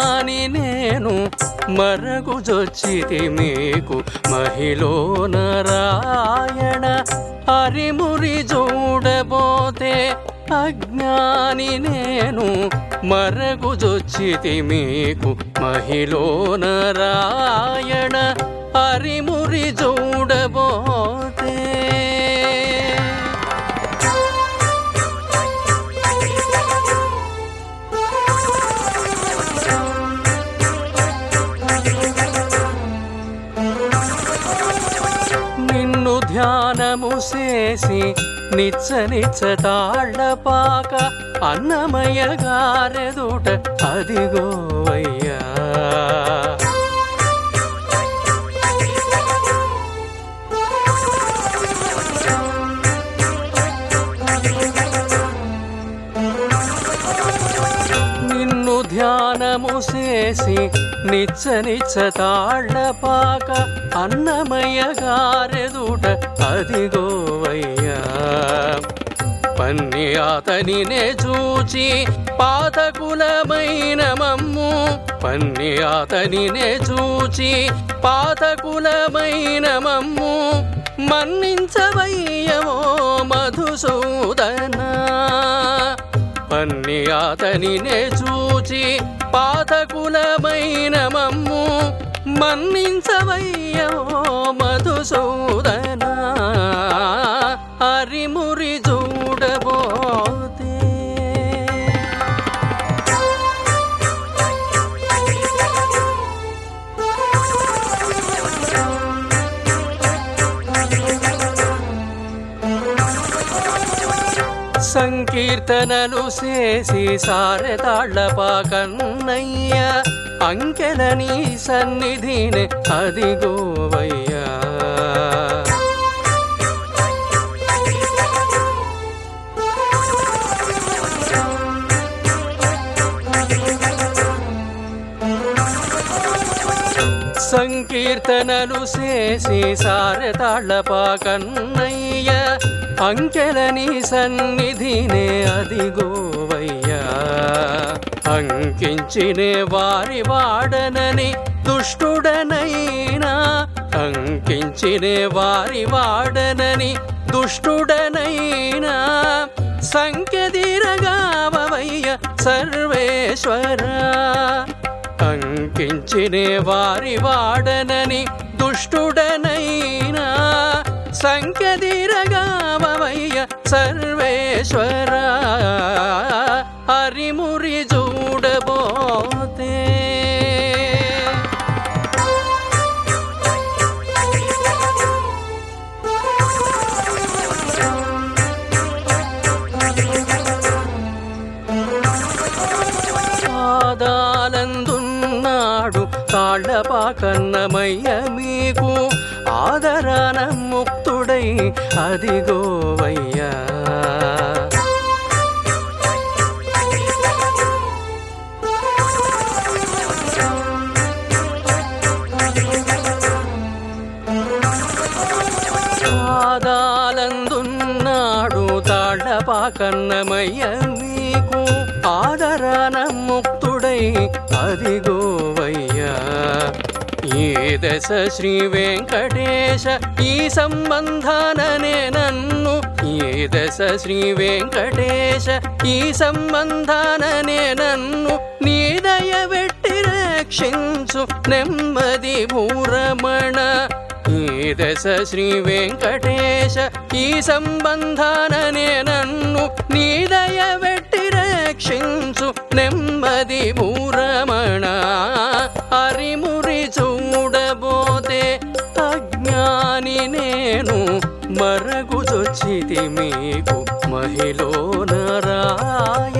అజ్ఞాని నేను మరగుజొచ్చితి మీకు. మహిళో నారాయణ హరిమురి చూడబోతే అజ్ఞాని నేను మరగుజొచ్చితి మీకు. మహిళో నారాయణ హరిమురి చూ ధ్యానము చేసి నిచ్చ నిచ్చ తాళ్ళపాక అన్నమయ్య గారెదుట అదిగోవయ్యా ధ్యానము చేసి నిచ్చ నిచ్చ తాళ్ళపాక అన్నమయ్య గారెదుట. అదిగోవయ్యా పన్ని అతనినే చూచి పాతకులమైన మమ్ము. పన్ని అతనినే చూచి పాతకులమైన మమ్ము. మన్నించవయ్యమో మధుసూదనా. పన్ని అతనినే చూచి పాతకులమైన మమ్ము మన్నించవయ్యో మధుసూదన. సంకీర్తనలు చేసి సారెతాళ్ళపా కన్నయ్య అంకెలని సన్నిధిని అదిగోవయ్యా సంకీర్తనలు చేసి సారెతాళ్ళపా కన్నయ్య అంకెలని సన్నిధినే అదిగోవయ్యా. అంకించినే వారి వాడనని దుష్టుడనైనా అంకించినే వారి వాడనని దుష్టుడనైనా. సంఖ్య దీరగావయ్య సర్వేశ్వరా. అంకించినే వారి వాడనని దుష్టుడనైనా సంకదిరగావయ్య సర్వేశ్వర హరిమురి చూడబోతే కన్నమయ్య మీకు ఆదరాన ముక్తుడై అదిగోవయ్యా పాదాలందున్నాడు తాళ్ళపాకన్నమయ్య మీకు ఆదరాన ముక్తుడై అదిగోవయ్యా ఈ దశ శ్రీ వెంకటేశ ఈ సంబంధాననే నన్ను. ఈ దశ శ్రీ వెంకటేశ ఈ సంబంధాననే నన్ను. నీదయ వెట్టి రక్షించు నెమ్మది భూరమణ. ఈ దశ శ్రీ వెంకటేశ ఈ సంబంధాననే నన్ను. నీదయ వెట్టి రక్షించు నెమ్మది భూరమణ అరిమురి చూడబోతే అజ్ఞాని నేను మరగుజొచ్చితి మీకు మహిళ నారాయణ